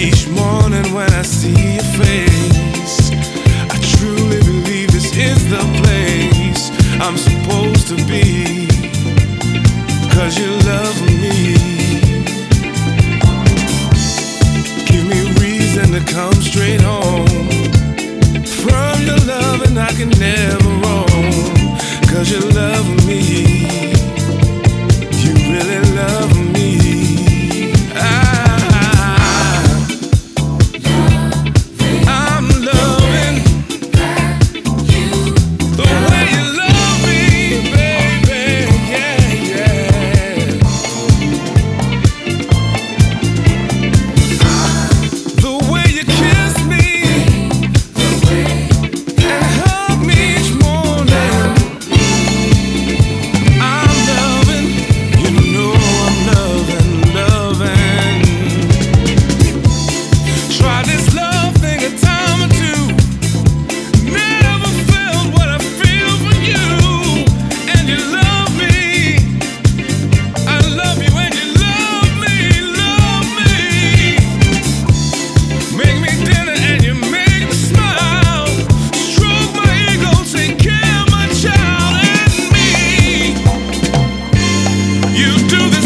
Each morning when I see your face, I truly believe this is the place I'm supposed to be. Cause you love me. Give me reason to come straight home. From your love, and I can never roam. Cause you love me. You do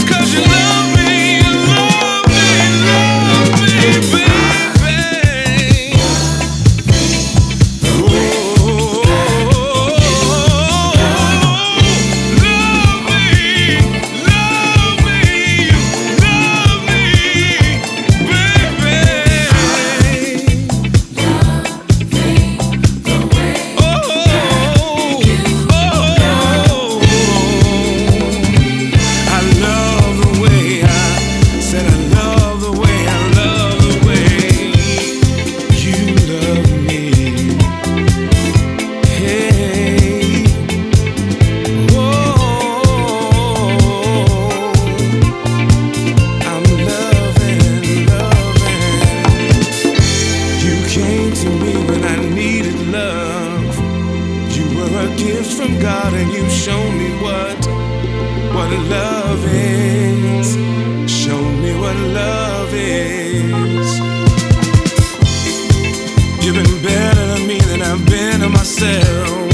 what love is. You've been better to me than I've been to myself.